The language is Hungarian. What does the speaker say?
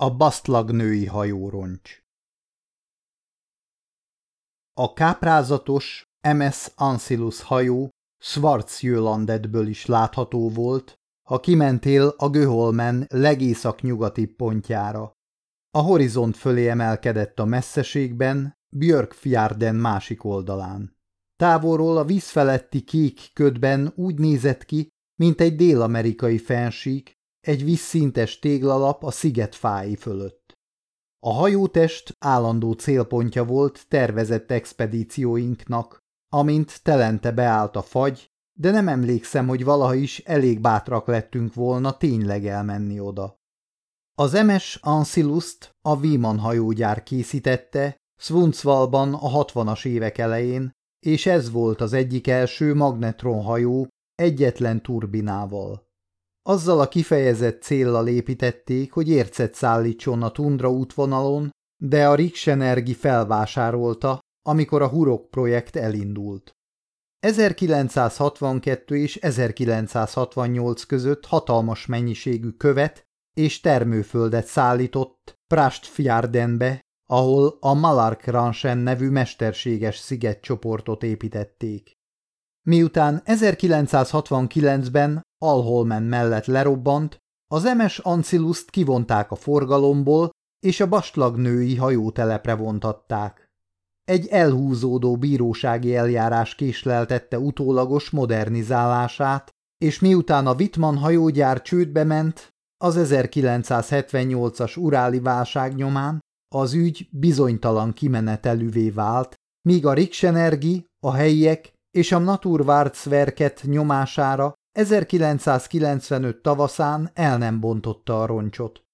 A basztlag női hajóroncs A káprázatos MS Ancillus hajó Schwarzjölandetből is látható volt, ha kimentél a Göholmen legészak-nyugati pontjára. A horizont fölé emelkedett a messzeségben, Björkfjárden másik oldalán. Távolról a víz feletti kék ködben úgy nézett ki, mint egy dél-amerikai fensík, egy vízszintes téglalap a sziget fái fölött. A hajótest állandó célpontja volt tervezett expedícióinknak, amint telente beállt a fagy, de nem emlékszem, hogy valaha is elég bátrak lettünk volna tényleg elmenni oda. Az MS Ancilust a Víman hajógyár készítette, Svunzvalban a hatvanas évek elején, és ez volt az egyik első magnetronhajó egyetlen turbinával. Azzal a kifejezett céllal építették, hogy ércet szállítson a tundra útvonalon, de a Riksenergi felvásárolta, amikor a Hurok projekt elindult. 1962 és 1968 között hatalmas mennyiségű követ és termőföldet szállított Prastfjárdenbe, ahol a Malark Ranchen nevű mesterséges szigetcsoportot építették. Miután 1969-ben Alholmen mellett lerobbant, az MS Ancilust kivonták a forgalomból, és a női hajótelepre vontatták. Egy elhúzódó bírósági eljárás késleltette utólagos modernizálását, és miután a Wittmann hajógyár csődbe ment, az 1978-as uráli válság nyomán az ügy bizonytalan kimenetelűvé vált, míg a Riksenergi, a helyiek és a Naturwarzwerket nyomására 1995 tavaszán el nem bontotta a roncsot.